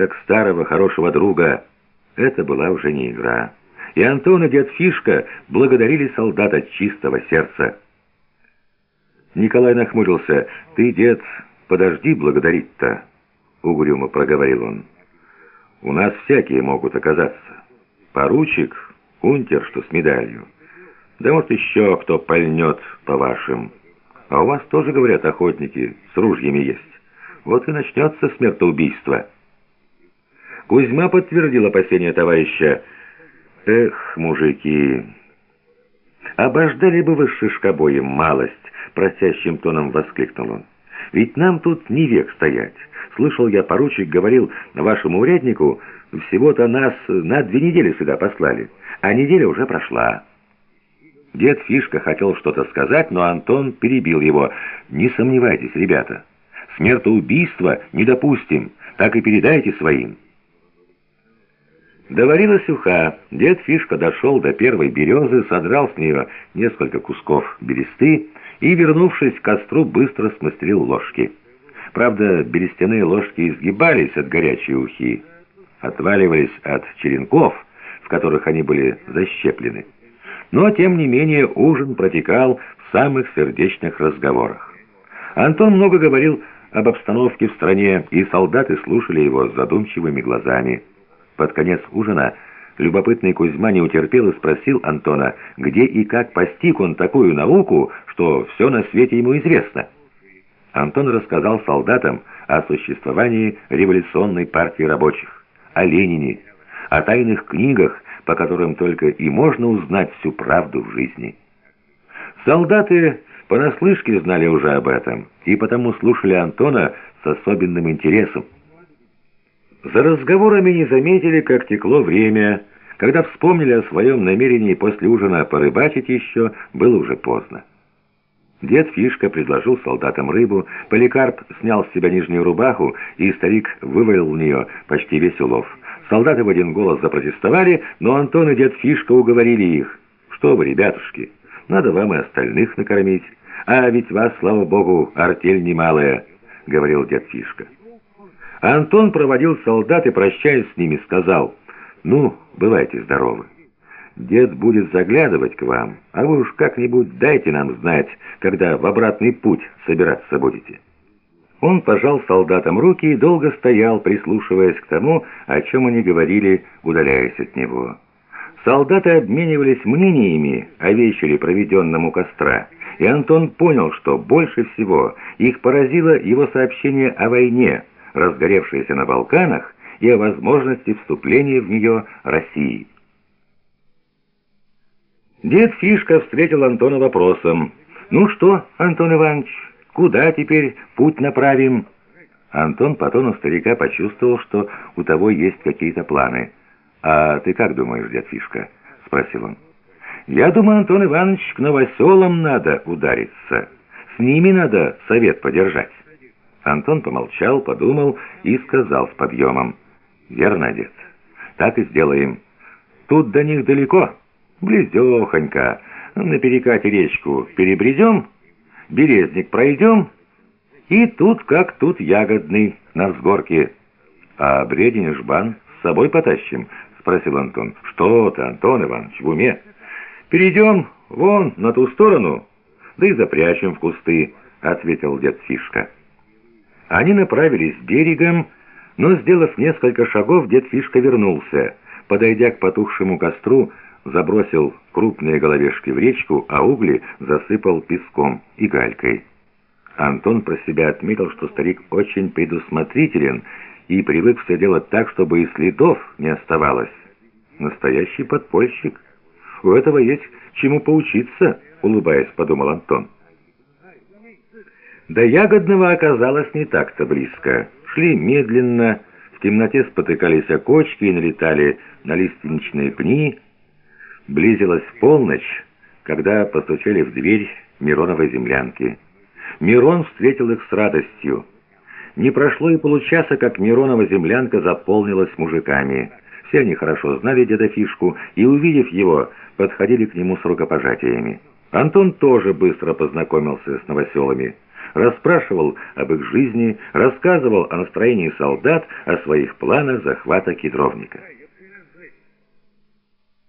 как старого хорошего друга. Это была уже не игра. И Антон и дед Фишка благодарили солдат от чистого сердца. Николай нахмурился. «Ты, дед, подожди благодарить-то», — угрюмо проговорил он. «У нас всякие могут оказаться. Поручик, унтер, что с медалью. Да вот еще кто пальнет по вашим. А у вас тоже, говорят, охотники с ружьями есть. Вот и начнется смертоубийство». Кузьма подтвердил опасения товарища. «Эх, мужики, обождали бы вы шишкобоем малость!» Просящим тоном воскликнул он. «Ведь нам тут не век стоять. Слышал я, поручик говорил вашему уряднику, всего-то нас на две недели сюда послали, а неделя уже прошла». Дед Фишка хотел что-то сказать, но Антон перебил его. «Не сомневайтесь, ребята, смертоубийства не допустим, так и передайте своим». Доварилась уха. Дед Фишка дошел до первой березы, содрал с нее несколько кусков бересты и, вернувшись к костру, быстро смастерил ложки. Правда, берестяные ложки изгибались от горячей ухи, отваливались от черенков, в которых они были защеплены. Но, тем не менее, ужин протекал в самых сердечных разговорах. Антон много говорил об обстановке в стране, и солдаты слушали его с задумчивыми глазами. Под конец ужина любопытный Кузьма не утерпел и спросил Антона, где и как постиг он такую науку, что все на свете ему известно. Антон рассказал солдатам о существовании революционной партии рабочих, о Ленине, о тайных книгах, по которым только и можно узнать всю правду в жизни. Солдаты понаслышке знали уже об этом, и потому слушали Антона с особенным интересом. За разговорами не заметили, как текло время. Когда вспомнили о своем намерении после ужина порыбачить еще, было уже поздно. Дед Фишка предложил солдатам рыбу, Поликарп снял с себя нижнюю рубаху, и старик вывалил в нее почти весь улов. Солдаты в один голос запротестовали, но Антон и дед Фишка уговорили их. «Что вы, ребятушки, надо вам и остальных накормить. А ведь вас, слава богу, артель немалая», — говорил дед Фишка. Антон проводил солдат и, прощаясь с ними, сказал, «Ну, бывайте здоровы. Дед будет заглядывать к вам, а вы уж как-нибудь дайте нам знать, когда в обратный путь собираться будете». Он пожал солдатам руки и долго стоял, прислушиваясь к тому, о чем они говорили, удаляясь от него. Солдаты обменивались мнениями о вечере, проведенном у костра, и Антон понял, что больше всего их поразило его сообщение о войне, разгоревшейся на Балканах, и о возможности вступления в нее России. Дед Фишка встретил Антона вопросом. «Ну что, Антон Иванович, куда теперь путь направим?» Антон по тону старика почувствовал, что у того есть какие-то планы. «А ты как думаешь, дед Фишка?» — спросил он. «Я думаю, Антон Иванович, к новоселам надо удариться. С ними надо совет подержать». Антон помолчал, подумал и сказал с подъемом. «Верно, дед. Так и сделаем. Тут до них далеко, близехонько. На перекате речку перебредем, березник пройдем, и тут как тут ягодный на взгорке. А бредень жбан с собой потащим?» — спросил Антон. «Что ты, Антон Иванович, в уме? Перейдем вон на ту сторону, да и запрячем в кусты», — ответил дед Фишка. Они направились берегом, но, сделав несколько шагов, дед Фишка вернулся. Подойдя к потухшему костру, забросил крупные головешки в речку, а угли засыпал песком и галькой. Антон про себя отметил, что старик очень предусмотрителен и привык все делать так, чтобы и следов не оставалось. Настоящий подпольщик. У этого есть чему поучиться, улыбаясь, подумал Антон. До Ягодного оказалось не так-то близко. Шли медленно, в темноте спотыкались о кочки и налетали на лиственничные пни. Близилась полночь, когда постучали в дверь Мироновой землянки. Мирон встретил их с радостью. Не прошло и получаса, как Миронова землянка заполнилась мужиками. Все они хорошо знали деда Фишку и, увидев его, подходили к нему с рукопожатиями. Антон тоже быстро познакомился с новоселами. Расспрашивал об их жизни, рассказывал о настроении солдат, о своих планах захвата кедровника.